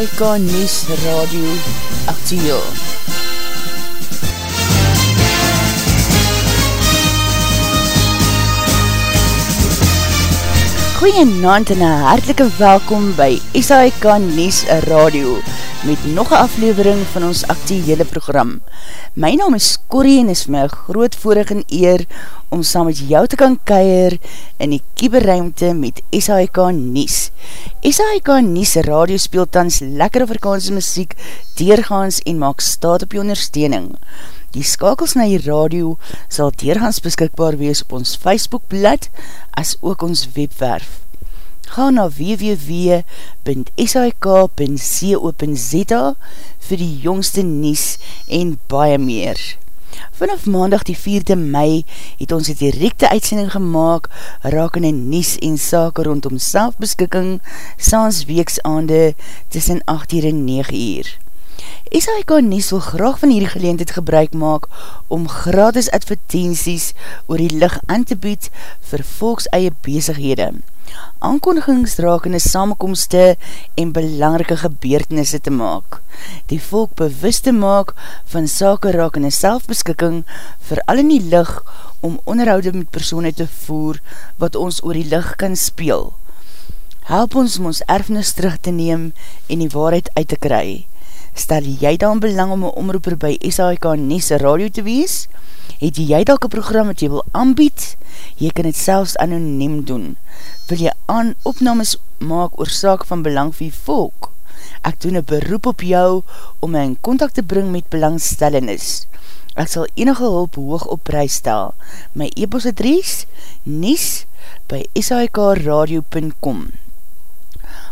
SAIK News Radio Actieel. Goeie naand en een hartelike welkom by SAIK News Radio met nog een aflevering van ons actiehele program. My naam is Corrie en is my groot voorig en eer om saam met jou te kan keir in die kieberruimte met SHK Nies. SHK Nies radio speeltans lekker Afrikaanse muziek, deurgaans en maak staat op die ondersteuning. Die skakels na die radio sal deurgaans beskikbaar wees op ons Facebookblad as ook ons webwerf ga na www.sik.co.za vir die jongste nies en baie meer. Vanaf maandag die 4de mei het ons die directe uitsending gemaakt die nies en sake rondom selfbeskikking saans weeksaande tussen 8 uur en 9 uur. SAIK Nies wil graag van hierdie geleentheid gebruik maak om gratis advertenties oor die licht aan te bied vir volks eie bezighede. Aankondigings raak in die samenkomste en belangrike gebeurtenisse te maak. Die volk bewust te maak van sake die selfbeskikking vir al in die licht om onderhoud met persoon te voer wat ons oor die licht kan speel. Help ons om ons erfnis terug te neem en die waarheid uit te kry. Stel jy dan belang om een omroeper by SAIK Nies Radio te wees? Het jy dalk een program wat jy wil aanbied? Jy kan het selfs anoniem doen. Wil jy aan opnames maak oor saak van belang vir volk? Ek doen een beroep op jou om my in contact te bring met belangstellenis. Ek sal enige hulp hoog op prijs stel. My e-post adres, nies by sikradio.com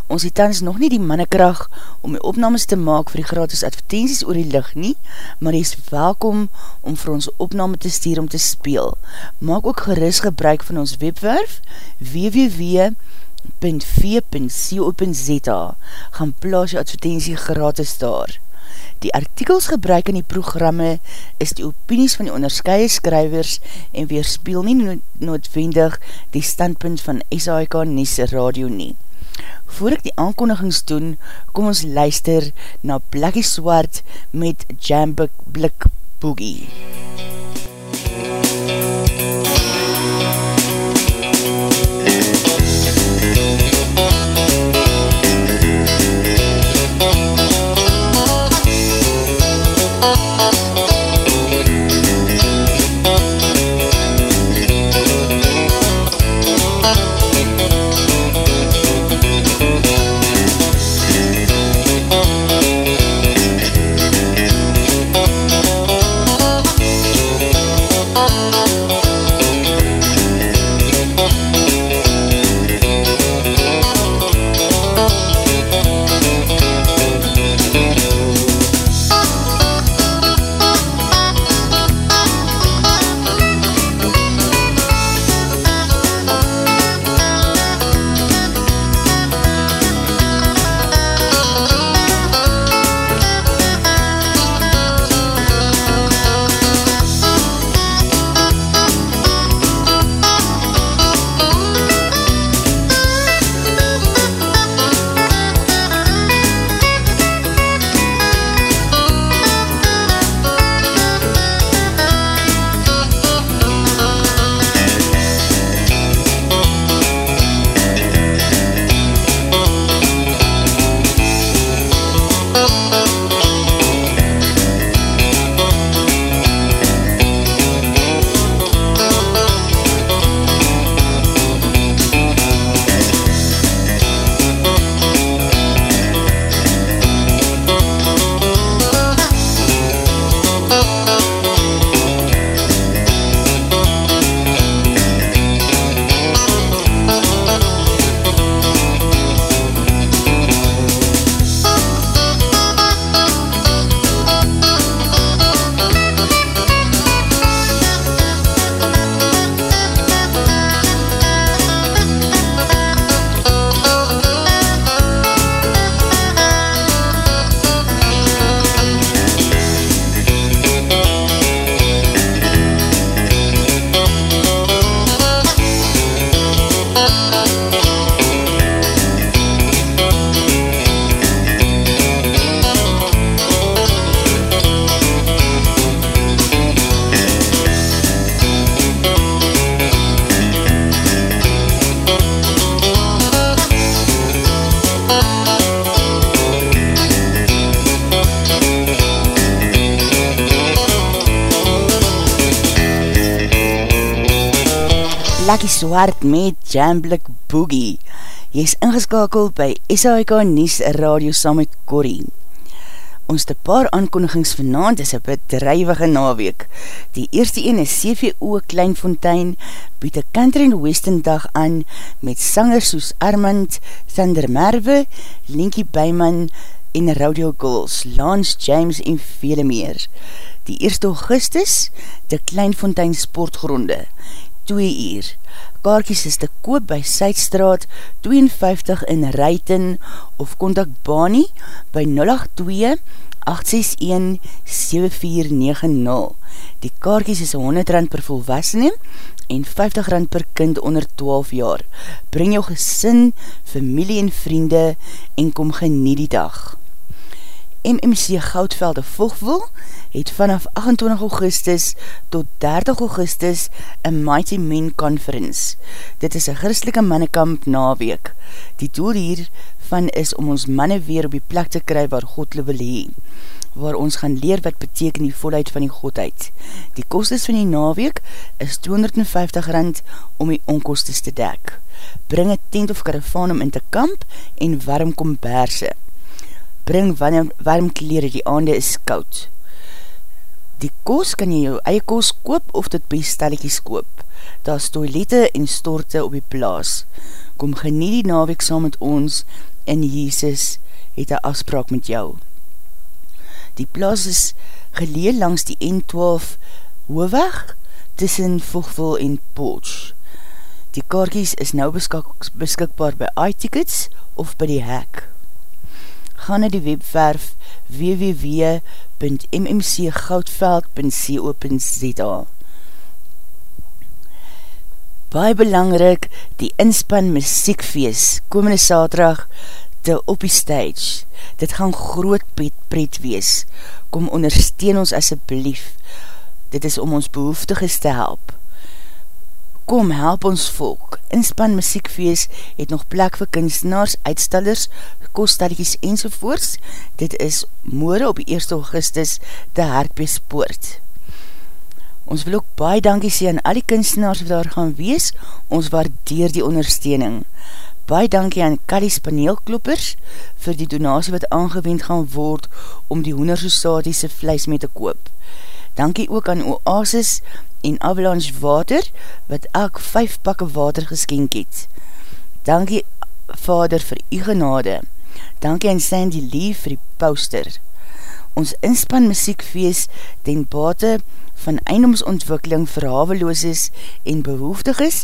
Ons het tans nog nie die mannekrag om die opnames te maak vir die gratis advertenties oor die licht nie, maar die is welkom om vir ons opname te stuur om te speel. Maak ook geris gebruik van ons webwerf www.v.co.za gaan plaas jou advertentie gratis daar. Die artikels gebruik in die programme is die opinies van die onderskeie skrywers en weerspeel nie noodwendig die standpunt van SAIK Nies Radio nie. Voor ek die aankondigings doen, kom ons luister na Blackie Swart met Jambik Blik Boogie. Blakkie Swart met Jamblik Boogie. Jy is ingeskakeld by SAIK Nies Radio saam met Corrie. Ons te paar aankondigings vanavond is een bedrijwige naweek. Die eerste een is CVO Kleinfontein, bied een country and western dag aan met sangers soos Armand, Sander Merwe, Linkie Byman en Radio Girls, Lance James en vele meer. Die 1 augustus, de Kleinfontein Sportgronde, 2 uur. Kaarkies is te koop by Suidstraat 52 in Ruiten of kontak Bani by 082 861 7490. Die kaarkies is 100 rand per volwassene en 50 rand per kind onder 12 jaar. Bring jou gesin, familie en vriende en kom genie die dag. MMC Goudvelde Vogwil het vanaf 28 augustus tot 30 augustus een Mighty Men Conference. Dit is een christelike mannekamp naweek. Die doel hiervan is om ons manne weer op die plek te kry waar God wil hee, waar ons gaan leer wat beteken die volheid van die Godheid. Die kostes van die naweek is 250 rand om die onkostes te dek. Bring een tent of karavaan om in te kamp en warm komberse. Bring warm, warm kleren, die aande is koud. Die koos kan jy jou eie koos koop of dit by stelletjies koop. Daar is toilette en storte op die plaas. Kom genie die naweek saam met ons en Jesus het een afspraak met jou. Die plaas is gelee langs die N12 hoofweg tussen Vogvul en Poch. Die kaartjies is nou beskik, beskikbaar by iTickets of by die hek. Ga na die webwerf www.mmcgoudveld.co.za Baie belangrik, die inspan muziekfeest, komende saterdag, te op die stage. Dit gaan groot pret, pret wees. Kom ondersteun ons asseblief. Dit is om ons behoeftiges te help. Kom, help ons volk. Inspan Muziekfeest het nog plek vir kunstenaars, uitstallers, koststaddies enzovoorts. Dit is moore op die 1 augustus te Hartbeespoort. Ons wil ook baie dankie sê aan al die kunstenaars wat daar gaan wees. Ons waardeer die ondersteuning. Baie dankie aan Kalies paneelkloppers vir die donatie wat aangewend gaan word om die hoendersostatiese vlees mee te koop. Dankie ook aan Oasis en Avalanche Water, wat elk vijf pakke water geskenk het. Dankie, Vader, vir u genade. Dankie aan Sandy Lee vir die poster. Ons inspan muziekfeest ten bate van eindomsontwikkeling vir havelooses en behoeftig is,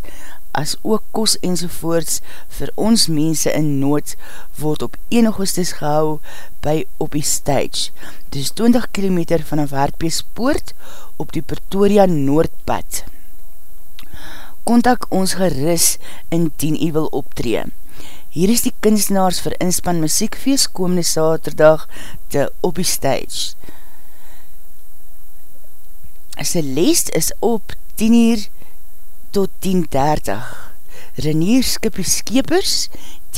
as ook kos enzovoorts vir ons mense in nood word op 1 augustus gehou by op die stage. Dit is 20 km vanaf Hartbeespoort op die Pretoria Noordpad. Contact ons geris in 10 u wil optree. Hier is die kunstenaars vir inspan muziekfeest komende saterdag te op die stage. Celeste is op 10 uur tot 10.30. Renier Skipie Skepers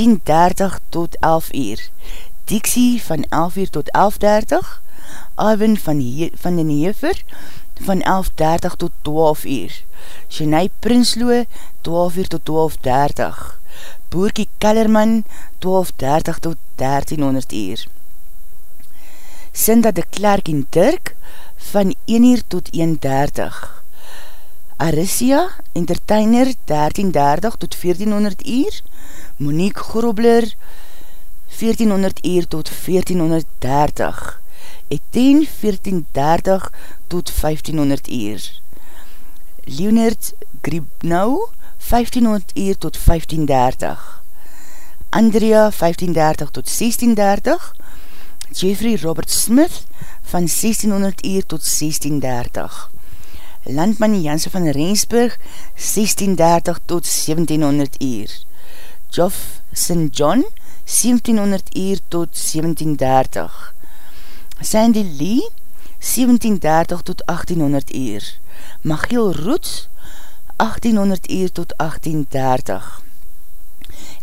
10.30 tot 11 uur. Dixie van 11 uur tot 11.30. Ivan van, van den Hever van 11.30 tot 12 uur. Jenei Prinsloo 12 uur tot 12.30. Boerkie Kellerman 12.30 tot 1300 uur. Sinda de Klerk en Dirk van 1 uur tot 1.30. Arisia, entertainer, 1330 tot 1400 uur. Monique Grobler, 1400 uur tot 1430. Etienne, 1430 tot 1500 uur. Leonard Gribnau, 1500 uur tot 1530. Andrea, 1530 tot 1630. Jeffrey Robert Smith, van 1600 uur tot 1630. Landman Janse van Rensburg 1630 tot 1700 uur. Geoff St. John 1700 uur tot 1730. Sandy Lee 1730 tot 1800 uur. Magiel Roots 1800 uur tot 1830.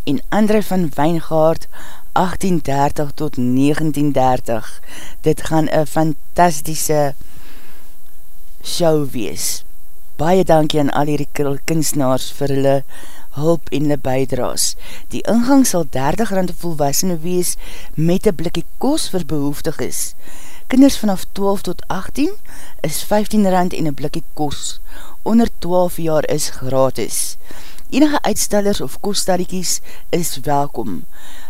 En André van Wijngaard 1830 tot 1930. Dit gaan een fantastische show wees. Baie dankie aan al die kunstenaars vir hulle hulp en hulle bijdraas. Die ingang sal 30 rand volwassene wees met een blikkie kos vir behoeftig is. Kinders vanaf 12 tot 18 is 15 rand en een blikkie kos. Onder 12 jaar is gratis. Enige uitstellers of koststadiekies is welkom.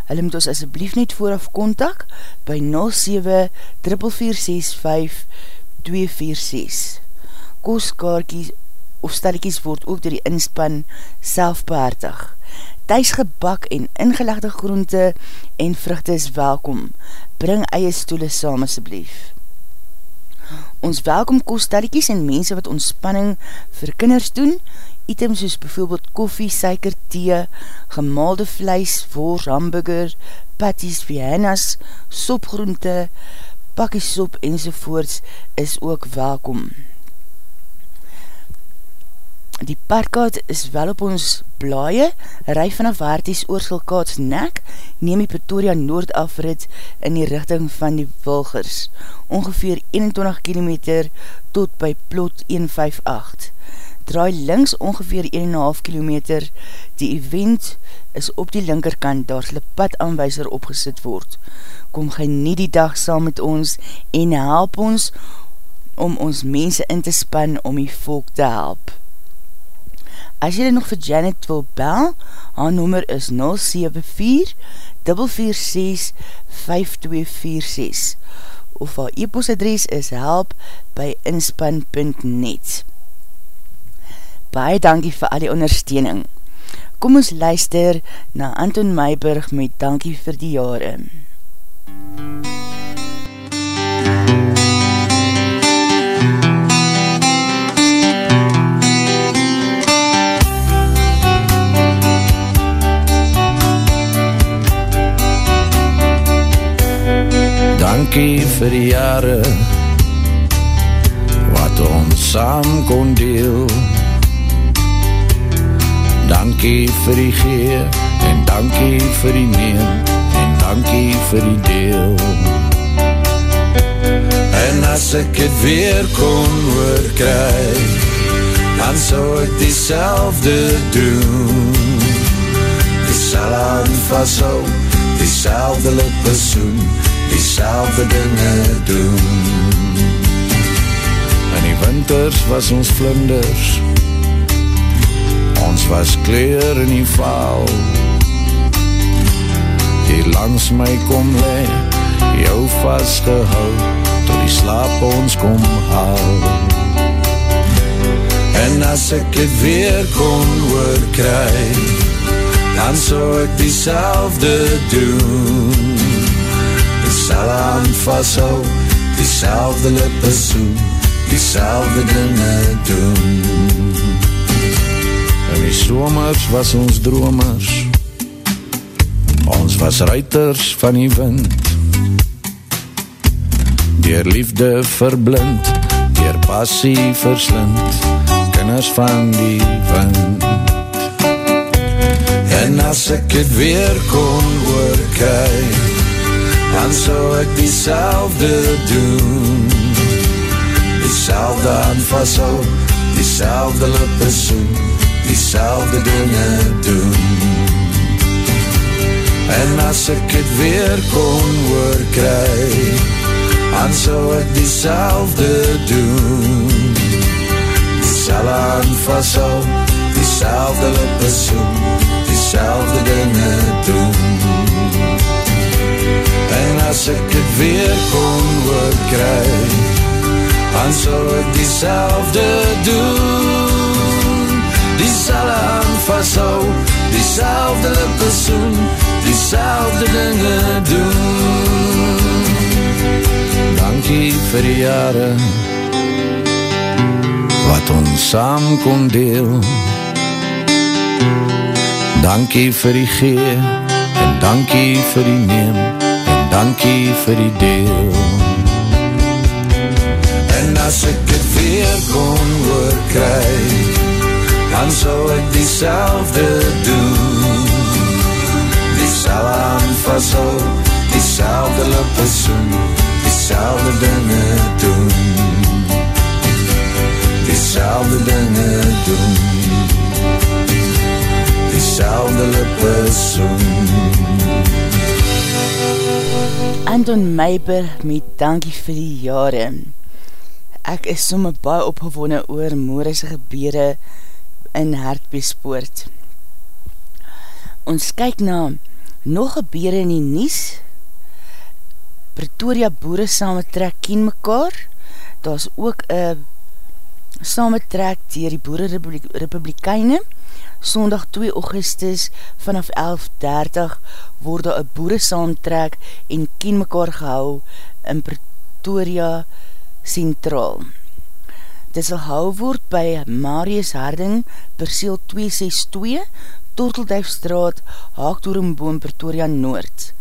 Hulle moet ons asjeblief net vooraf kontak by 07 4465 246. Kostkaartjies of stadiekies word ook door die inspan selfbehartig. Thuisgebak en ingelegde groente en vruchte is welkom. Bring eie stoele saam asjeblief. Ons welkom koststadiekies en mense wat ontspanning vir kinders doen, items soos bijvoorbeeld koffie, suiker, thee, gemaalde vleis, wors, hamburger, patties, viennas, sopgroente, pakkies sop enzovoorts is ook welkom. Die parkaat is wel op ons blaie, rij vanaf Waarties oorschilkaats nek, neem die Pretoria Noord afrit in die richting van die Wilgers, ongeveer 21 km tot by plot 158 draai links ongeveer 1,5 km. Die event is op die linkerkant, daar sal padaanwijzer opgesit word. Kom gij nie die dag saam met ons en help ons om ons mense in te span om die volk te help. As jy nog vir Janet wil bel, haar nummer is 074 446 5246 of haar e-postadres is help by inspan.net baie dankie vir al die ondersteuning. Kom ons luister na Anton Meiburg met dankie vir die jare. Dankie vir die jare wat ons saam kon deel. Dankie vir die gee en dankie vir die neem en dankie vir die deel. En as ek het weer kon oorkry, dan sou ek die selfde doen. Die sal aan vashou, die selfde lippe soen, die selfde dinge doen. In die winters was ons vlinders, ons was kleur in die val Jy langs my kom le, jou vastgehou Tot die slaap ons kom haal. En as ek het weer kon oorkry Dan sou ek die selfde doen. Die sal aan vasthou, die selfde lippe soen Die selfde dinge doen. In die somers was ons dromers Ons was ruiters van die wind. Dier liefde verblind Dier passie verslind Kinders van die wind. En as ek het weer kon oorkry Dan sou ek die selfde doen. Die selfde aanvashou Die selfde lippe soen die selfde dinge doen. En as ek het weer kon oorkry Dan sal ek die selfde doen. Die sal aan vasthou Die selfde lippe soen Die selfde dinge doen En as ek het weer kon oorkry Dan sal ek die selfde doen die sal aan vasthou, die selfde lippe soen, die selfde dinge doen. Dankie vir die jare, wat ons saam kon deel. Dankie vir die gee, en dankie vir die neem, dankie vir die deel. En as ek het weer kon oorkry, dan sal ek die selfde doen. Die sal aan vashou, die selfde lippe soen Die selfde dinge doen. Die selfde dinge doen. Die selfde lippe soen Anton Meiber met dankie vir die jare. Ek is somme baie opgewonne oor Moorse gebeure in Hartbeespoort. Ons kyk na nog gebeure in die Nies. Pretoria boere samentrek ken mekaar. Daar is ook een samentrek dier die Boere Republikeine. Sondag 2 Augustus vanaf 11.30 word daar een boere samentrek en ken mekaar gehou in Pretoria Centraal. Dit sal hou word by Marius Harding, perseel 262, Tortelduifstraat, Haakdoornboom, Pretoria Noord.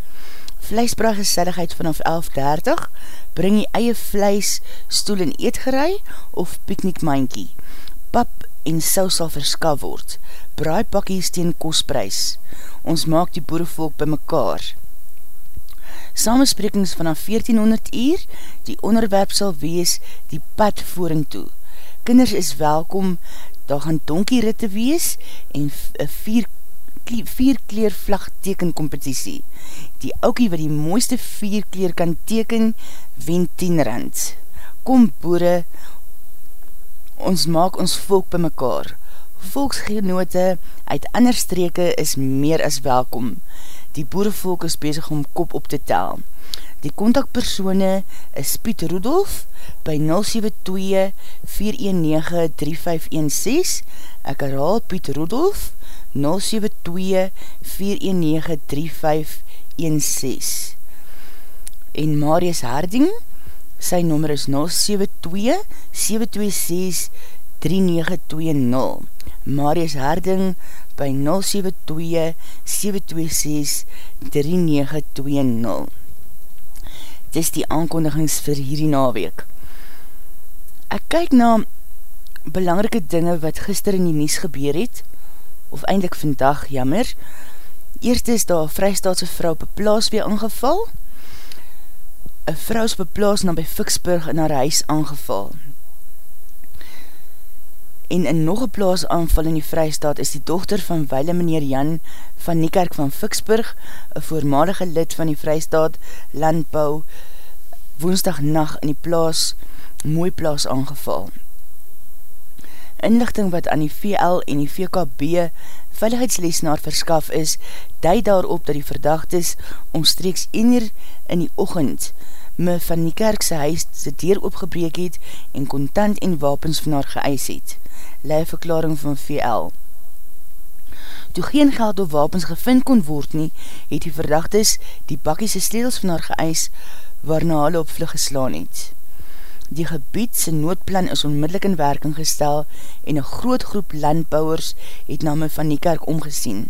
Vleisbraag geselligheid vanaf 11.30, bring jy eie vleis, stoel en eetgerei of piknikmankie. Pap en saus sal verskaf word. Braai pakkies teen kostprijs. Ons maak die boerevolk by mekaar. Samensprekings vanaf 1400 uur, die onderwerp sal wees die pad voering toe. Kinders is welkom, daar gaan donkie ritte wees en vier vier kleer vlag teken competitie. Die oukie wat die mooiste vier kleer kan teken, wen 10 rand. Kom boere, ons maak ons volk by mekaar. Volksgenote uit ander streke is meer as welkom. Die boerevolk is bezig om kop op te tel. Die kontakpersone is Piet Rudolf by 072-419-3516. Ek herhaal Piet Rudolf 072-419-3516 En Marius Harding, sy nummer is 072-726-3920 Marius Harding by 072-726-3920 Dis die aankondigings vir hierdie naweek. Ek kyk na belangrike dinge wat gister in die nies gebeur het, of eindelijk vandag, jammer. Eerste is daar vrystaatse vrou op plaas weer aangeval. Een vrou is op plaas na by Fiksburg in haar huis aangeval. En in nog een plaas aanval in die vrystaat is die dochter van weile meneer Jan van Niekerk van Fiksburg, een voormalige lid van die vrystaat landbouw, woensdag nacht in die plaas, mooi plaas aangeval inlichting wat aan die VL en die VKB veiligheidslesnaar verskaf is, duid daarop dat die verdachtes omstreeks 1 uur in die ochend me van die kerkse huis sy deur opgebreek het en kontant en wapens van haar geëis het. Lei verklaring van VL. Toe geen geld of wapens gevind kon word nie, het die verdachtes die bakkiese sledels van haar geëis waarna hulle op vlug geslaan het. Die gebied sy noodplan is onmiddellik in werking gestel en een groot groep landbouwers het na my van die kerk omgesien.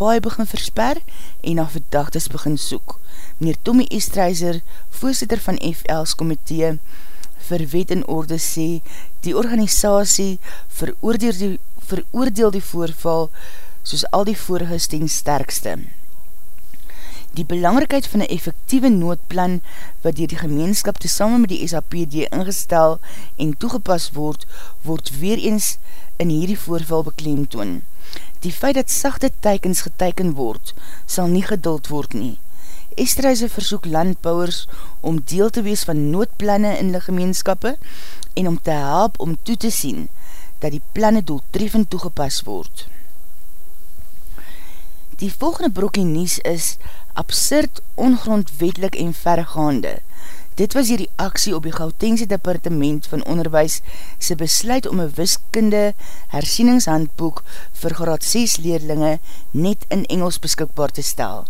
Paai begin versper en na verdachtes begin soek. Meneer Tommy Estreiser, voorzitter van FL's komitee vir wet en orde sê, die organisatie veroordeel die, veroordeel die voorval soos al die vorige steen sterkste. Die belangrikheid van een effectieve noodplan wat dier die gemeenskap tesamen met die SAPD ingestel en toegepas word, word weer eens in hierdie voorval beklemtoon. Die feit dat sachte teikens geteiken word, sal nie geduld word nie. Esterhuise versoek landbouwers om deel te wees van noodplanne in die gemeenskappe en om te help om toe te sien dat die planne doeltreffend toegepas word. Die volgende brokkie nies is absurd, ongrondwetlik en vergaande. Dit was die reaksie op die Gautengse Departement van Onderwijs sy besluit om een wiskunde hersieningshandboek vir graad 6 leerlinge net in Engels beskikbaar te stel.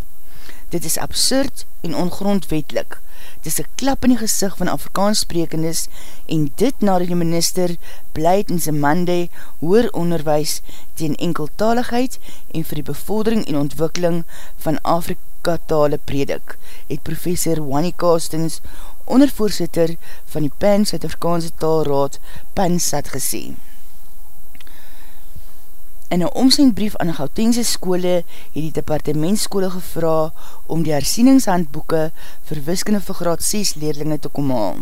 Dit is absurd en ongrondwetlik. Dit is een klap in die gezicht van Afrikaans sprekendes en dit na die minister blyd in sy mande hoer onderwijs teen enkeltaligheid en vir die bevordering en ontwikkeling van Afrika katale predik, het professor Wani Kastens, ondervoorzitter van die PAN Suid-Afrikaanse Taalraad, PANSAT gesê. In een omsendbrief aan Gautengse skole het die departementskole gevra om die hersieningshandboeke vir wiskunde vir graad 6 leerlinge te kom haal.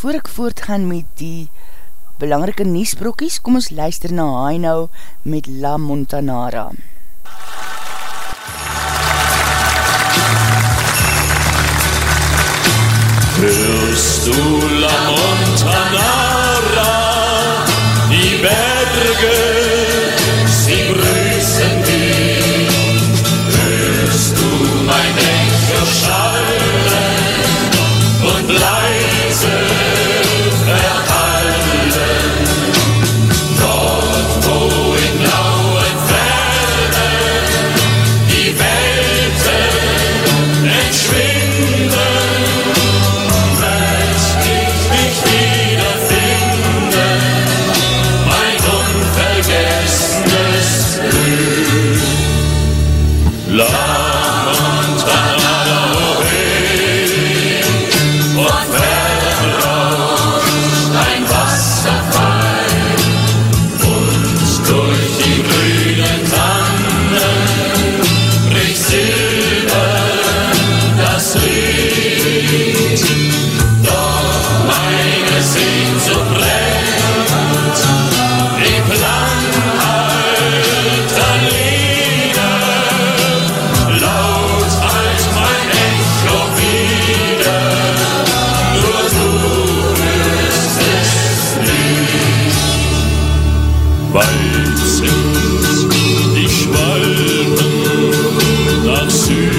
Voor ek voortgaan met die belangrike niesbrokies, kom ons luister na Hainau met La Montanara. Hörst Weit sind die Schwalben nach Süden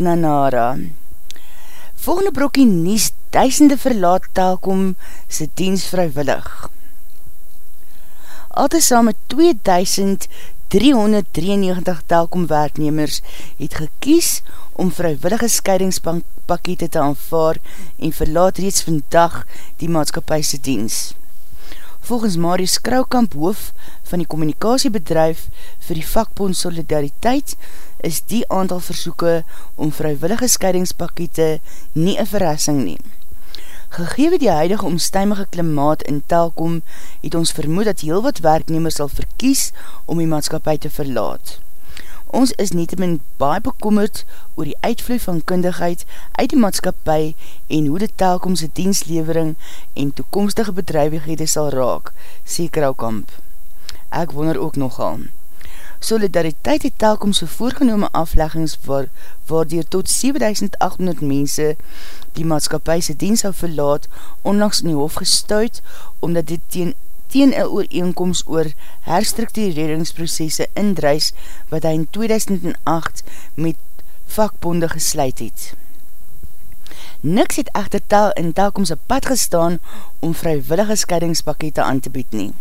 Montnanara. Volgende brokkie nies duisende verlaat telkom sy diens vrywillig. Altijd saam met 2393 telkom werknemers het gekies om vrywillige scheidingspakete te aanvaar en verlaat reeds vandag die maatskapijse diens. Volgens Marius Kraukamp hoof van die communicatiebedrijf vir die vakbond Solidariteit is die aantal versoeke om vrywillige scheidingspakete nie een verrassing nie. Gegewe die huidige omstuimige klimaat in Telkom, het ons vermoed dat heel wat werknemers sal verkies om die maatskapie te verlaat. Ons is netemin baie bekommerd oor die uitvloei van kundigheid uit die maatskapie en hoe die telkomse dienslevering en toekomstige bedrijvighede sal raak, sê Kraukamp. Ek wonder ook nogal. Solidariteit het telkomse voorgenome afleggings waar, waardier tot 7800 mense die maatskapie dienst sal verlaat onlangs in die hof gestuid omdat dit teen teen een ooreenkomst oor herstruktureringsprocesse indruis wat hy in 2008 met vakbonde gesluit het. Niks het echter tel in telkomse pad gestaan om vrywillige scheidingspakete aan te bied nie.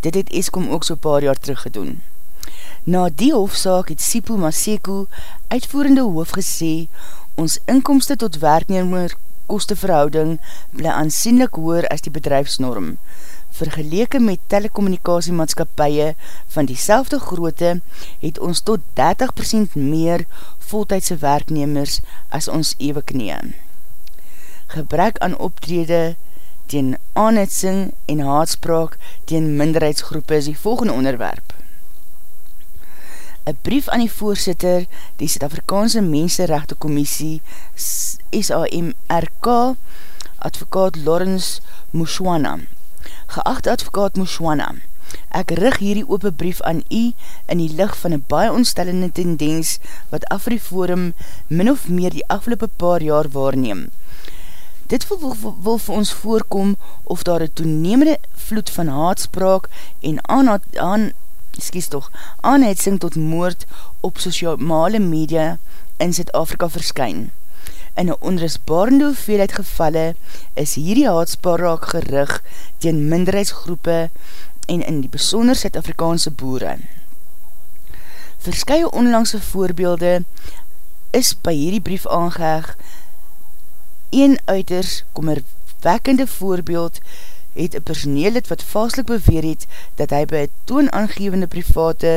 Dit het Eskom ook so paar jaar terug gedoen. Na die hofzaak het Sipu Maseko, uitvoerende hoof gesê, ons inkomste tot werknemer kosteverhouding bly aansienlik hoor as die bedrijfsnorm. Vergeleke met telecommunicasiemaatskapie van die selfde grootte het ons tot 30% meer voltijdse werknemers as ons ewe knie. Gebrek aan optrede teen aanhitsing en haatspraak teen minderheidsgroepe is die volgende onderwerp. Een brief aan die voorzitter, die Zuid-Afrikaanse Mensenrechte Commissie SAMRK, advokaat Lawrence Mushwana. Geachte advokaat Mushwana, ek rig hierdie open brief aan u in die licht van een baie ontstellende tendens wat Afriforum min of meer die afgelopen paar jaar waarneem. Dit wil, wil, wil vir ons voorkom of daar een toenemende vloed van haatspraak en aan, aan toch, aanheidsing tot moord op sociale media in Zuid-Afrika verskyn. In een onrusbarende hoeveelheid gevalle is hierdie haatspraak gerig teen minderheidsgroepe en in die besonder Zuid-Afrikaanse boere. Verskye onlangse voorbeelde is by hierdie brief aangeheg Een uiters kommerwekkende voorbeeld het een personeellid wat vastlik beweer het dat hy by toonaangevende private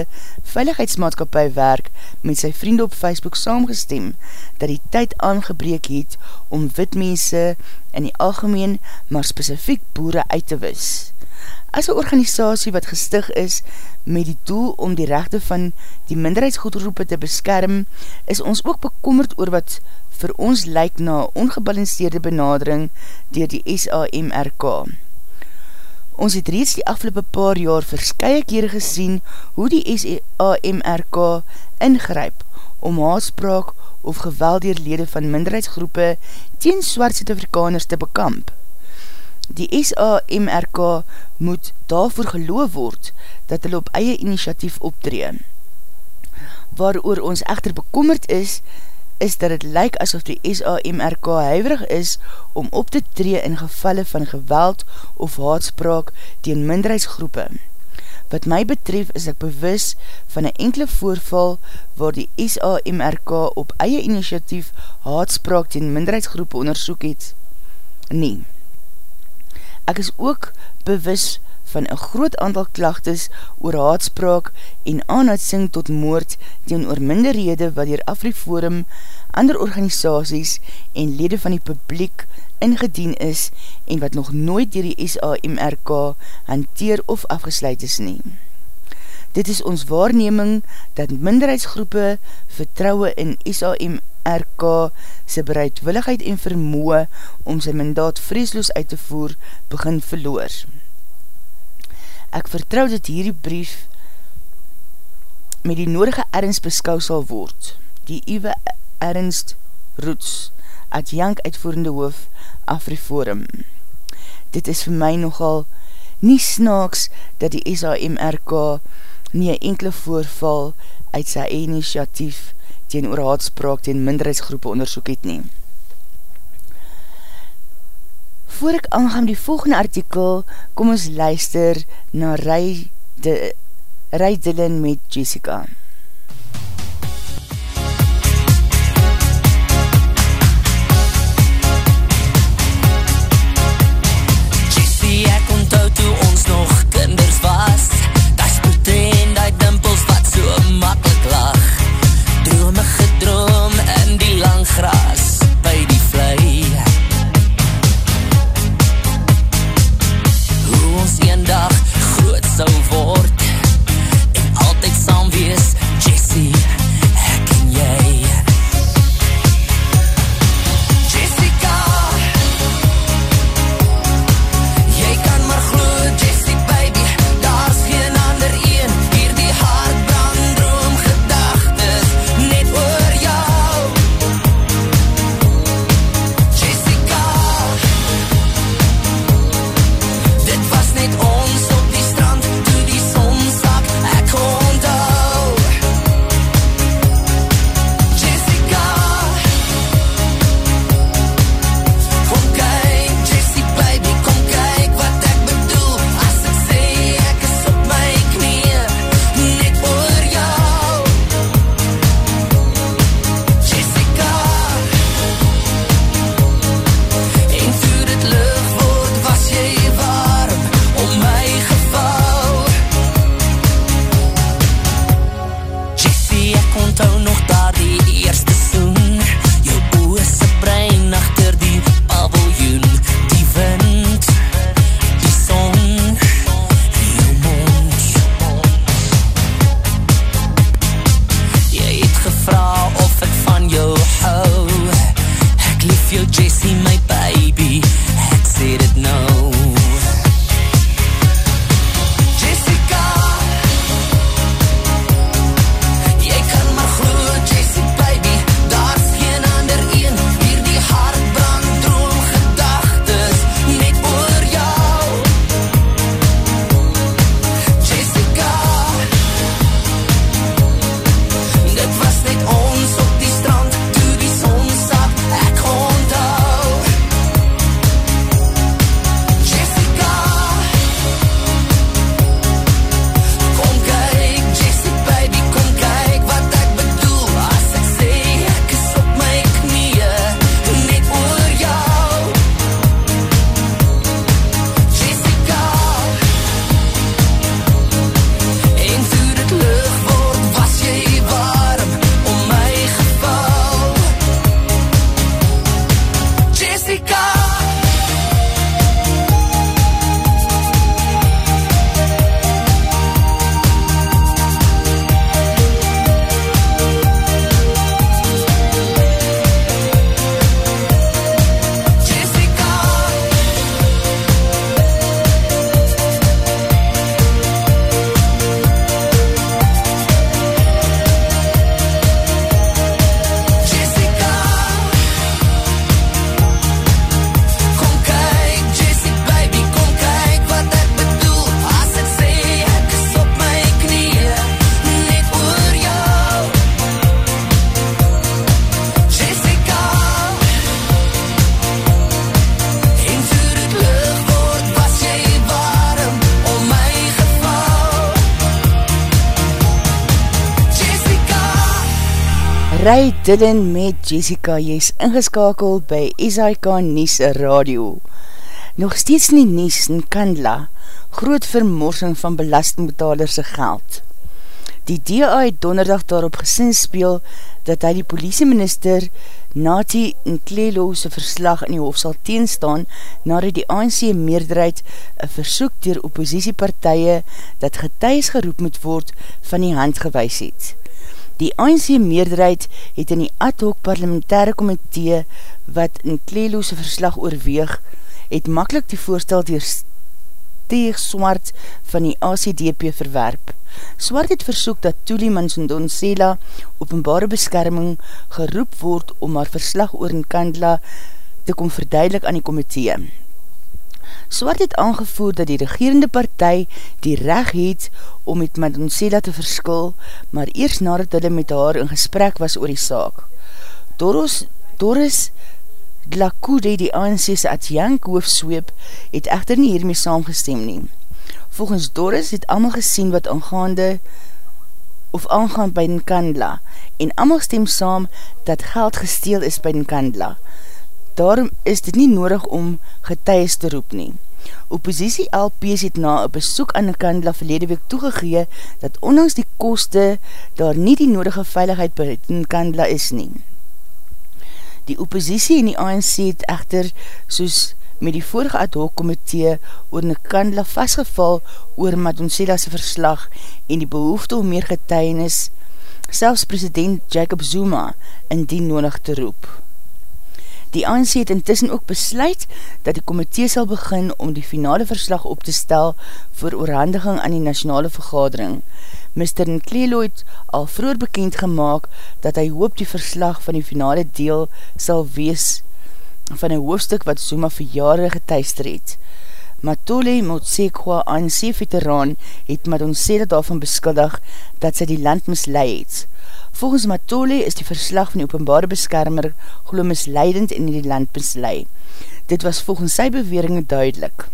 veiligheidsmaatskapie werk met sy vriende op Facebook saamgestem dat die tyd aangebreek het om witmense in die algemeen maar specifiek boere uit te wis. As een organisatie wat gestig is met die doel om die rechte van die minderheidsgoedroepen te beskerm, is ons ook bekommerd oor wat vir ons lyk na ongebalanceerde benadering dier die SAMRK. Ons het reeds die afgelopen paar jaar verskye kere gesien hoe die SAMRK ingryp om haatspraak of geweldheerlede van minderheidsgroepe teen swart Zuid-Afrikaners te bekamp. Die SAMRK moet daarvoor geloof word dat hulle op eie initiatief optree. Waar ons echter bekommerd is, is dat het lyk asof die SAMRK huiverig is om op te tree in gevalle van geweld of haatspraak teen minderheidsgroepe. Wat my betref is ek bewus van een enkele voorval waar die SAMRK op eie initiatief haatspraak teen minderheidsgroepe onderzoek het. Nee. Ek is ook bewus van een groot aantal klachtes oor haatspraak en aanhutsing tot moord teen oor minderhede wat dier Afriforum, ander organisaties en lede van die publiek ingedien is en wat nog nooit dier die SAMRK hanteer of afgesluit is neem. Dit is ons waarneming dat minderheidsgroepe vertrouwe in SAMRK sy bereidwilligheid en vermoe om sy mandaat vreesloos uit te voer begin verloor. Ek vertrou dat hierdie brief met die nodige ernst beskou sal word. Die Iwe Ernst Roots, adjank uitvoerende hoof Afriforum. Dit is vir my nogal nie snaaks dat die SAMRK nie een enkele voorval uit sy initiatief teen oorhaadspraak teen minderheidsgroepen onderzoek het neem. Voor ek aangaan die volgende artikel, kom ons luister na Ray, de, Ray Dillon met Jessica. Ray Dillon met Jessica, jy is ingeskakeld by SIK Nies Radio. Nog steeds nie Nies in Kandla, groot vermorsing van belastingbetalerse geld. Die DA het donderdag daarop gesin speel dat hy die politieminister Nati Nklelo se verslag in die hof sal teenstaan nadat die ANC meerderheid een versoek dier oppositiepartije dat getuies geroep moet word van die hand gewys het. Die ANC meerderheid het in die ad hoc parlementaire komitee wat in Kleeloose verslag oorweeg, het makkelijk die voorstel dier Steeg Swart van die ACDP verwerp. Swart het versoek dat Tuli Mansondonsela openbare beskerming geroep word om haar verslag oor in Kandla te kom verduidelik aan die komitee. Swart het aangevoer dat die regerende partij die reg het om met Madonsela te verskil, maar eers nadat hulle met haar in gesprek was oor die saak. Doris, Doris Dlakude, die ANC's adjank hoofsweep, het echter nie hiermee saamgestem nie. Volgens Doris het allemaal gesien wat aangaande of aangaan by Nkandla en allemaal stem saam dat geld gesteel is by Nkandla. Daarom is dit nie nodig om getuies te roep nie. Oppositie LP's het na een besoek aan Nkandla verlede week toegegee dat ondanks die koste daar nie die nodige veiligheid by Nkandla is nie. Die oppositie en die ANC het echter soos met die vorige ad hoc komitee oor Nkandla vastgeval oor Madoncella's verslag en die behoefte om meer getuienis selfs president Jacob Zuma in die nodig te roep. Die ANC het intussen ook besluit dat die komitee sal begin om die finale verslag op te stel voor oorhandiging aan die nationale vergadering. Mr. Nklelo het al vroeger bekend gemaakt dat hy hoop die verslag van die finale deel sal wees van een hoofdstuk wat Zuma vir jare getuister het. Matole Motsekwa ANC veteraan het met ons sê daarvan beskuldig dat sy die land misleid het. Volgens Matole is die verslag van die openbare beskermer glo misleidend in die land misleid. Dit was volgens sy beweringen duidelik.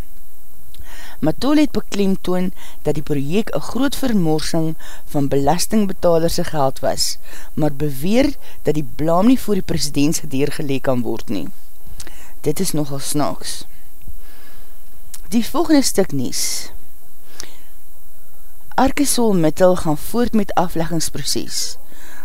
Matole het beklemtoon dat die project een groot vermorsing van belastingbetalerse geld was, maar beweer dat die blaam nie voor die presidentsgedeer geleek kan word nie. Dit is nogal snaaks. Die volgende stuk nies. Arkesol Mittel gaan voort met afleggingsproces.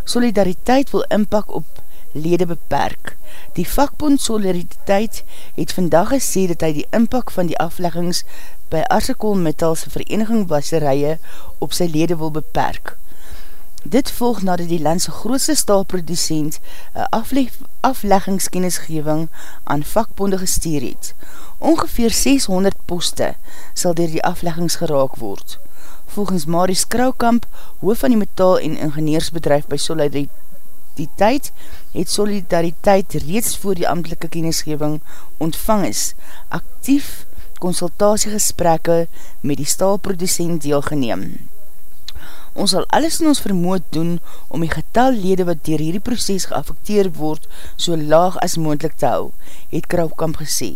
Solidariteit wil inpak op lede beperk. Die vakbond Solidariteit het vandag gesê dat hy die inpak van die afleggings by Arsekol Mittels Vereniging Wasserije op sy lede wil beperk. Dit volg nadat die landse grootste staalproducent een afleggingskennisgeving aan vakbonde gestuur het. Ongeveer 600 poste sal dier die afleggings geraak word. Volgens Maurice Kraukamp, hoof van die metaal- en ingenieursbedrijf by Solidariteit, het Solidariteit reeds voor die amtelike kennisgeving ontvang is, actief consultatiegesprekke met die staalproducent deelgeneem. Ons sal alles in ons vermoed doen om die getallede wat dier hierdie proces geaffekteer word so laag as moendlik te hou, het Kraukamp gesê.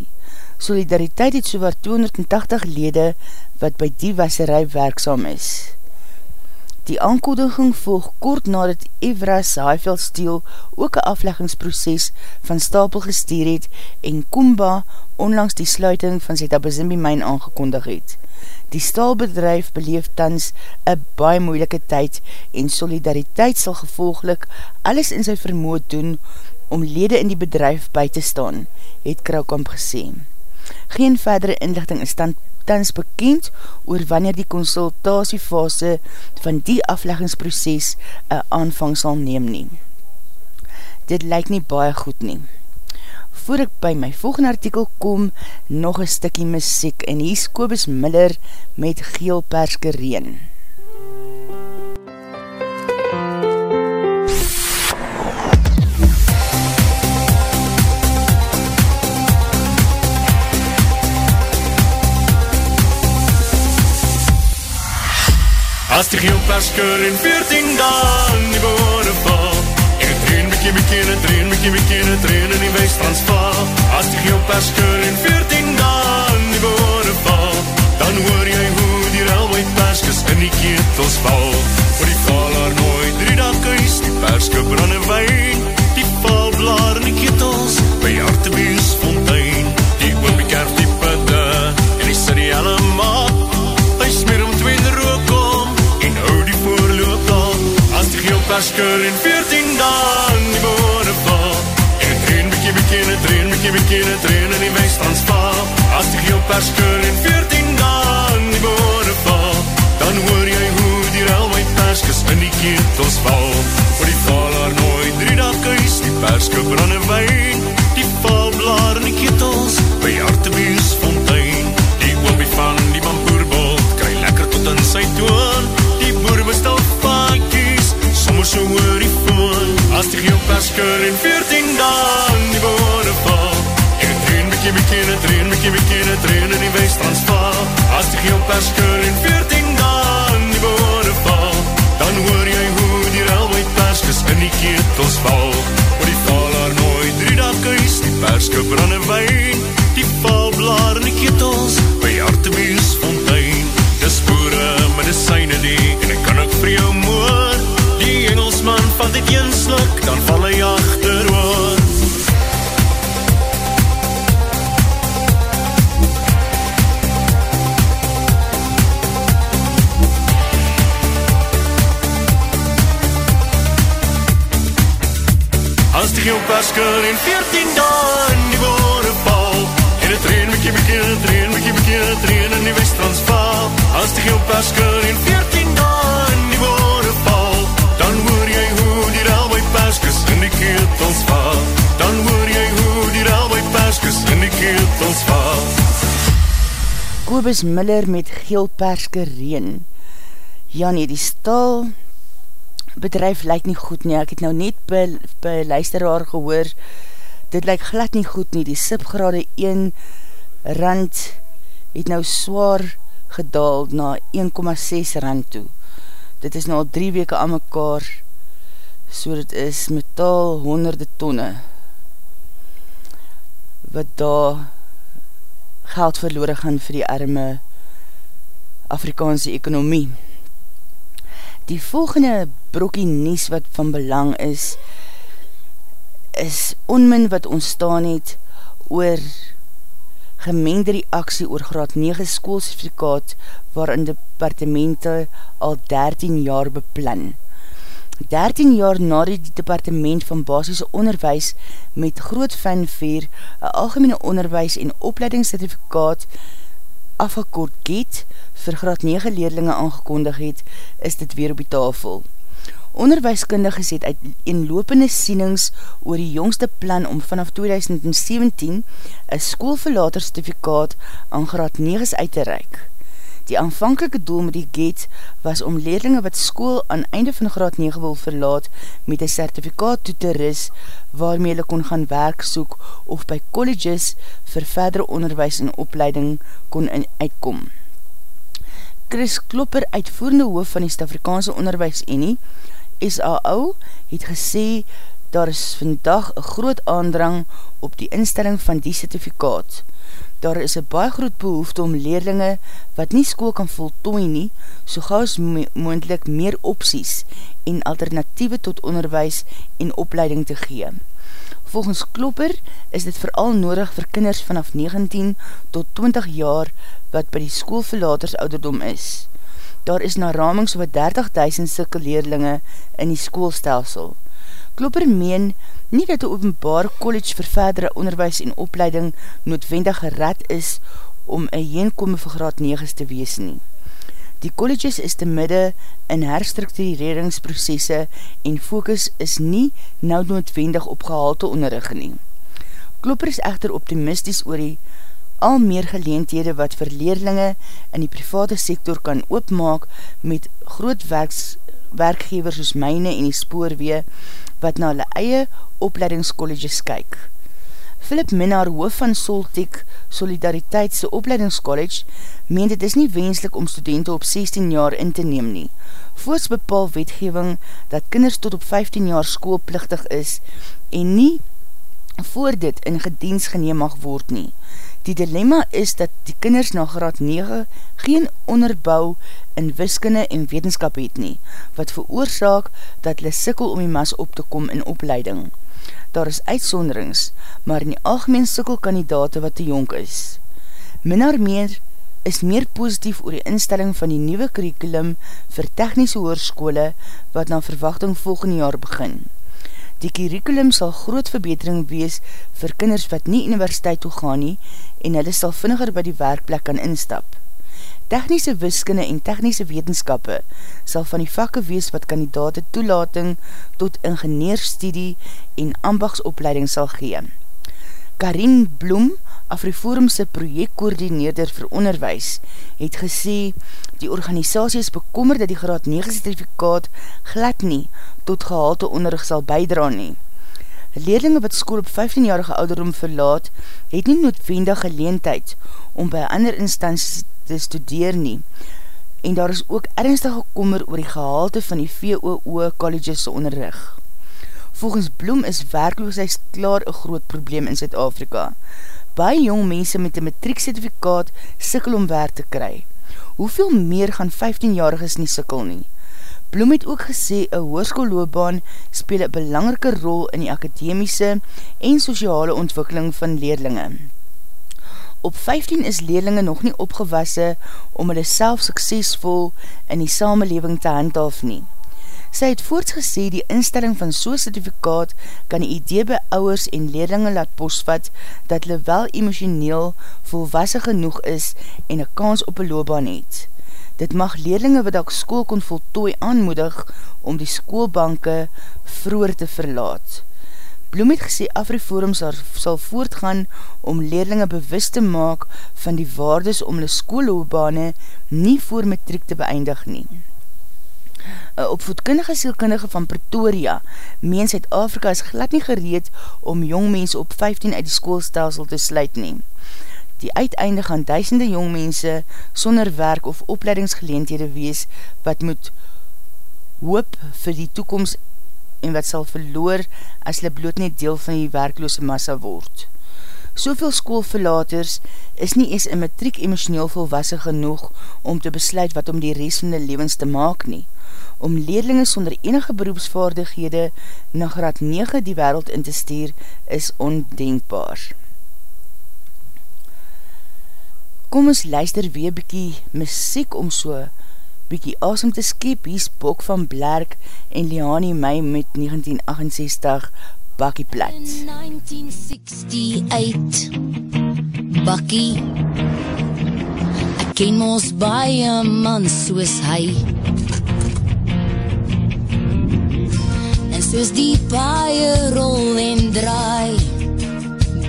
Solidariteit het so wat 280 lede wat by die wasserij werkzaam is. Die aankondiging volg kort nadat Evras Highveld Steel ook een afleggingsproces van stapel gestuur het en Kumba onlangs die sluiting van sy Tabazimbi mine aangekondig het. Die staalbedrijf beleef tans een baie moeilike tyd en solidariteit sal gevolglik alles in sy vermoed doen om lede in die bedrijf by te staan, het Kraukamp gesê. Geen verdere inlichting is tans bekend oor wanneer die consultatiefase van die afleggingsproces een aanvang sal neem nie. Dit lyk nie baie goed nie. Voor ek by my volgende artikel kom, nog een stikkie muziek en hier is Kobus Miller met Geel Perske Reen. As die geel persker in 14 daan die behoorde val En het reen mykie mykie en het reen mykie mykie en het reen in die weestrans val As die geel persker in 14 daan die behoorde val Dan hoor jy hoe die railway perskes in die ketels val Voor die val haar nooit drie dag kuis die perske brande wein Pasker en 14 dan die boere val. En het reen, bykie, bykie, en het reen, bykie, bykie, en het reen in die Westrandsval. As die geel Pasker en 14 dan die boere val, dan hoor jy hoe die railway Paskers in die ketels val. Voor die valar nooit drie dag kuis, die Paske brande wijn, die valblaar in die ketels, by Artebies fontein. Die oopie van die bamboerbol, kry lekker tot in sy toon, so oor die foon. As die geel Pasker en 14 dan die boere val, en het reen, bykie, bykie, en het reen, bykie, bykie, en het reen in die Westrandsval. As die geel Pasker en 14 dan die boere val, dan hoor jy hoe die railway Paskers in die ketels val. Oor die valar nooit drie dag kuis, die Paske brande wijn, die valblaar in die ketels, sluk, dan val hy achteroor. As die geel pasker in 14 dan die woorde val En het reen, mykie, mykie, het reen, mykie, mykie, het reen in die Westrandsval As die geel pasker in 14 die ketels val Dan hoor jy hoe die railway paskers in die ketels val Kobus Miller met geel perske reen. Ja nee, die stal bedrijf lyk nie goed nie. Ek het nou net by, by luisteraar gehoor, dit lyk glad nie goed nie. Die subgrade 1 rand het nou zwaar gedaald na 1,6 rand toe. Dit is nou al drie weke aan mekaar, so dit is metaal honderde tonne wat daar geld verloor gaan vir die arme Afrikaanse ekonomie. Die volgende brokkie nies wat van belang is, is onmin wat ontstaan het oor gemengde reaksie oor graad 9 schoolcertifikaat waarin departemente al 13 jaar beplan. 13 jaar nadat die departement van basisse onderwijs met groot fanfeer een algemene onderwijs en opleidingscertifikaat afgekort get vir graad 9 leerlinge aangekondig het, is dit weer op die tafel. Onderwijskundiges het uit eenlopende sienings oor die jongste plan om vanaf 2017 een schoolverlatercertifikaat aan graad 9's uit te reik. Die aanvankelike doel met die GATE was om leerlinge wat school aan einde van graad 9 wil verlaat met een certificaat toe te ris waarmee hulle kon gaan werk soek of by colleges vir verdere onderwijs en opleiding kon uitkom. Chris Klopper, uitvoerende hoof van die Stafrikaanse Onderwijs Enie, SAO, het gesê daar is vandag een groot aandrang op die instelling van die certificaat. Daar is een baie groot behoefte om leerlinge wat nie school kan voltooi nie, so gauw as moendlik meer opties en alternatieve tot onderwijs en opleiding te gee. Volgens Klopper is dit vooral nodig vir kinders vanaf 19 tot 20 jaar wat by die schoolverlaters ouderdom is. Daar is na ramings wat 30.000 sikke leerlinge in die schoolstelsel. Klopper meen nie dat die openbaar college vir verdere onderwijs en opleiding noodwendig gered is om een heenkome vir graad 9 te wees nie. Die colleges is te midde in herstruktureringsprocesse en focus is nie nou noodwendig op gehalte onderrig nie. Klopper is echter optimisties oor die al meer geleenthede wat vir leerlinge in die private sektor kan oopmaak met groot werks, werkgevers soos myne en die spoorwee wat na hulle eie opleidingscolleges kyk. Philip Minnaar, hoof van Soltek Solidariteitse Opleidingscollege, meent het is nie wenslik om studenten op 16 jaar in te neem nie. Voorts bepaal wetgeving dat kinders tot op 15 jaar schoolplichtig is en nie voor dit in gediens geneem mag word nie. Die dilemma is dat die kinders na graad 9 geen onderbouw in wiskunde en wetenskap het nie, wat veroorzaak dat hulle sikkel om die mas op te kom in opleiding. Daar is uitsonderings, maar in die algemeen sikkel kandidate wat te jonk is. Minnaar meer is meer positief oor die instelling van die nieuwe curriculum vir technische hoerskole wat na verwachting volgende jaar begin. Die curriculum sal groot verbetering wees vir kinders wat nie universiteit toe gaan nie en hulle sal vinniger by die werkplek kan instap. Technische wiskunde en technische wetenskappe sal van die vakke wees wat kandidaten toelating tot ingenieurstudie en ambagsopleiding sal gee. Karin Bloem, Afriforumse projektkoordineerder vir onderwijs, het gesê, die organisatie is bekommer dat die graad 9 certificaat glad nie tot gehalte onderrig sal bijdra nie. Leerlinge wat school op 15-jarige ouderom verlaat, het nie noodwendig geleentheid om by ander instanties te studeer nie, en daar is ook ernstige kommer oor die gehalte van die VOO colleges onderrig. Volgens Bloem is werkloosheid klaar een groot probleem in Zuid-Afrika. Baie jong mense met een matriek certificaat sikkel om werk te kry. Hoeveel meer gaan 15-jariges nie sikkel nie? Bloem het ook gesê, een hoorskoolloobaan speel een belangrike rol in die akademiese en sociale ontwikkeling van leerlinge. Op 15 is leerlinge nog nie opgewasse om hulle self suksesvol in die samenleving te handhaaf nie. Sy het voorts gesê die instelling van so'n certificaat kan die idee by ouwers en leerlinge laat posvat dat hulle wel emotioneel volwassen genoeg is en een kans op een loopbaan het. Dit mag leerlinge wat ook school kon voltooi aanmoedig om die schoolbanke vroer te verlaat. Bloem het gesê Afriforum sal, sal voortgaan om leerlinge bewust te maak van die waardes om hulle schoolloopbane nie voor matriek te beëindig nie. Een opvoedkundige sielkundige van Pretoria meen Zuid-Afrika is glad nie gereed om jongmense op 15 uit die schoolstelsel te sluit neem. Die uiteinde gaan duisende jongmense sonder werk of opleidingsgeleendhede wees wat moet hoop vir die toekomst en wat sal verloor as hulle bloot net deel van die werkloose massa word. Soveel schoolverlaters is nie eens in matriek emotioneel volwassen genoeg om te besluit wat om die rest van die levens te maak nie om leerlinge sonder enige beroepsvaardighede na graad 9 die wereld in te stuur, is ondenkbaar. Kom ons luister weer bykie muziek om so bykie asem te skep, hier Bok van Blerk en Liani Mai met 1968 Bakkie Plat. In 1968 Bakkie Ek ken ons baie man soos hy soos die paie rol en draai.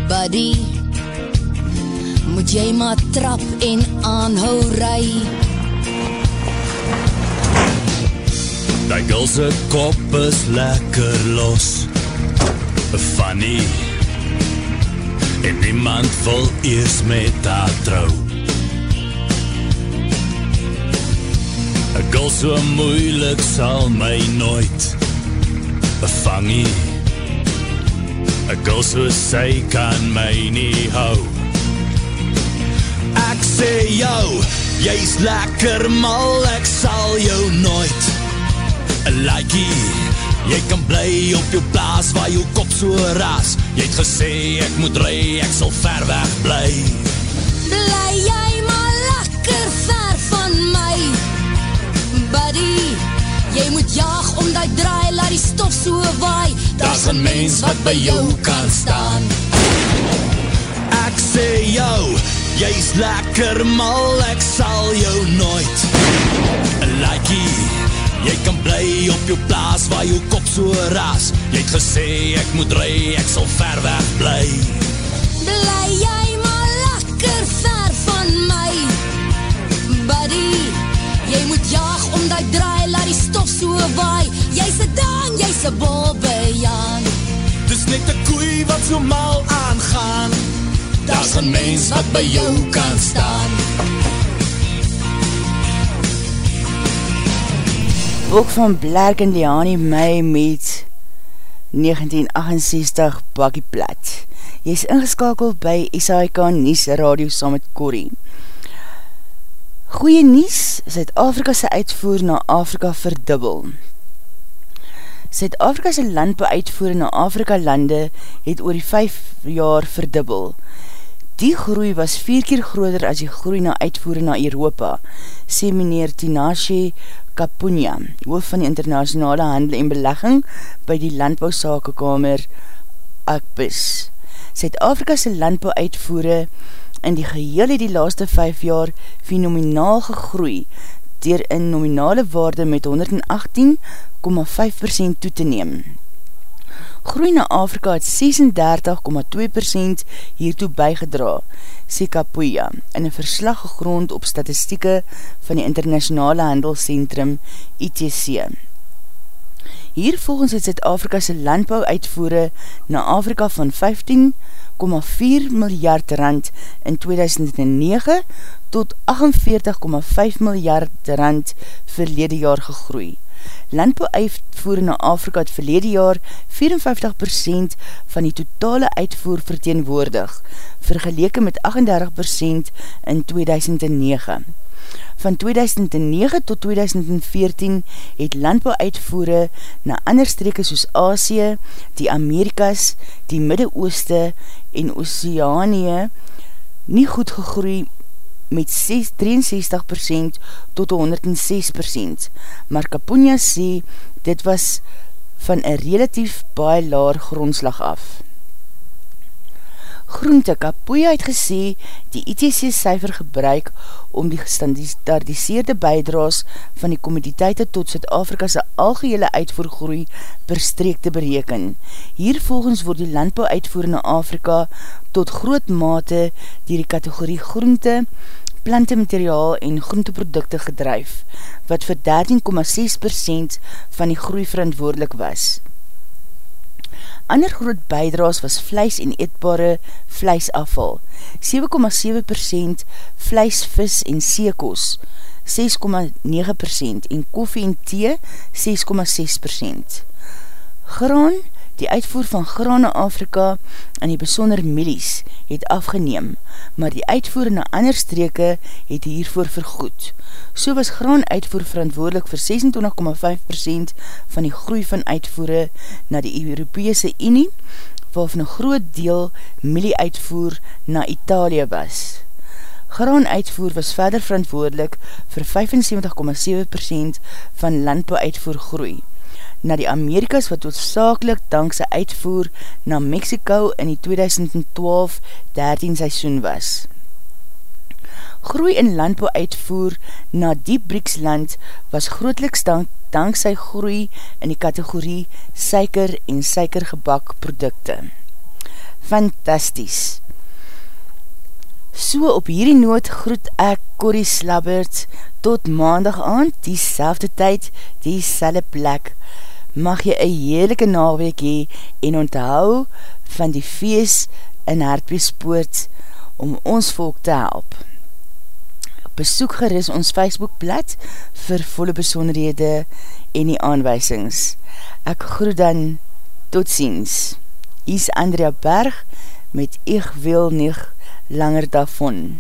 Buddy moet jy maar trap en aanhou ry. Die gulse kop is lekker los. Funny. En niemand wil eers met haar trouw Een gul so moeilik sal my nooit bevang nie. Ek gul so sy kan my nie hou Ek sê jou, jy is lekker mal. Ek sal jou nooit Likey, jy kan bly op jou plaas Waar jou kop so ras Jy het gesê ek moet rij Ek sal ver weg bly. Bly jy maar lekker ver van my Buddy Jy moet jaag om die draai, laat die stof so waai. Daar is een mens wat by jou kan staan. Ek sê jou, jy is lekker mal Ek sal jou nooit Likey, jy kan bly op jou plaas Waar jou kop so ras Jy het gesê ek moet rij, ek sal ver weg bly. Bly jy maar lekker ver van my jy moet jaag om die draai die stof so waai. Jy's a dan, jy's a bobbejaan Dis net a koei wat so mal aangaan. Daar's een mens wat by jou kan staan. Boek van Blerk en Liani mei met 1968 Bakkie Plat. Jy is ingeskakeld by SAIK Nies Radio saam met Corrie Goeie nies, Zuid-Afrika sy uitvoer na Afrika verdubbel. Zuid-Afrika sy landbouuitvoer na Afrika lande het oor die 5 jaar verdubbel. Die groei was vier keer groter as die groei na uitvoer na Europa, sê meneer Tinashe Kapunya, hoof van die internationale handel en belegging by die landbouwsakekamer ACPIS. Zuid-Afrika'se landbouwuitvoere in die geheel het die laaste 5 jaar fenomenaal gegroei dier in nominale waarde met 118,5% toe te neem. Groei na Afrika het 36,2% hiertoe bygedra, sê Kapuya, in een verslag gegrond op statistieke van die Internationale Handelscentrum ITC. Hier volgens het Zuid-Afrika'se landbouw uitvoere na Afrika van 15,4 miljard rand in 2009 tot 48,5 miljard rand verlede jaar gegroei. Landbouw uitvoer na Afrika het verlede jaar 54% van die totale uitvoer verteenwoordig, vergeleke met 38% in 2009. Van 2009 tot 2014 het landbouwuitvoere na ander streke soos Asie, die Amerikas, die Midde-Ooste en Oceanie nie goed gegroei met 63% tot 106%, maar Kapunia sê dit was van een relatief baie laar grondslag af. Groente Kapuja het gesê die ITC cijfer gebruik om die gestandardiseerde bijdraas van die komoditeite tot Zuid-Afrika'se algehele uitvoergroei per streek te bereken. Hier volgens word die landbouw uitvoer na Afrika tot groot mate dier die kategorie groente, plantemateriaal en groenteprodukte gedryf, wat vir 13,6% van die groei verantwoordelik was. Ander groot bijdraas was vleis en eetbare vleisafval, 7,7% vleis, vis en seekos, 6,9% en koffie en thee, 6,6%. Graan, die uitvoer van graan na Afrika en die besonder milies het afgeneem, maar die uitvoer na ander streke het hiervoor vergoed. So was graan uitvoer verantwoordelik vir 26,5% van die groei van uitvoere na die Europese Unie, waarvan een groot deel milie uitvoer na Italië was. Graan uitvoer was verder verantwoordelik vir 75,7% van landbouw uitvoer groei na die Amerikas wat oorzakelik dankse uitvoer na Mexico in die 2012-13 seisoen was. Groei in landbouw uitvoer na die BRICS-land was grootliks dank, dankse groei in die kategorie suiker en suikergebak producte. Fantasties! So op hierdie noot groet ek Corrie Slabbert tot maandag aan, die selfde tyd, die selfde plek, mag jy een heerlijke naweek hee en onthou van die feest in Hartbeespoort om ons volk te help. Besoek geris ons Facebookblad vir volle besonderhede en die aanwijsings. Ek groet dan tot ziens. Is Andrea Berg met Ech wil nig langer daarvan.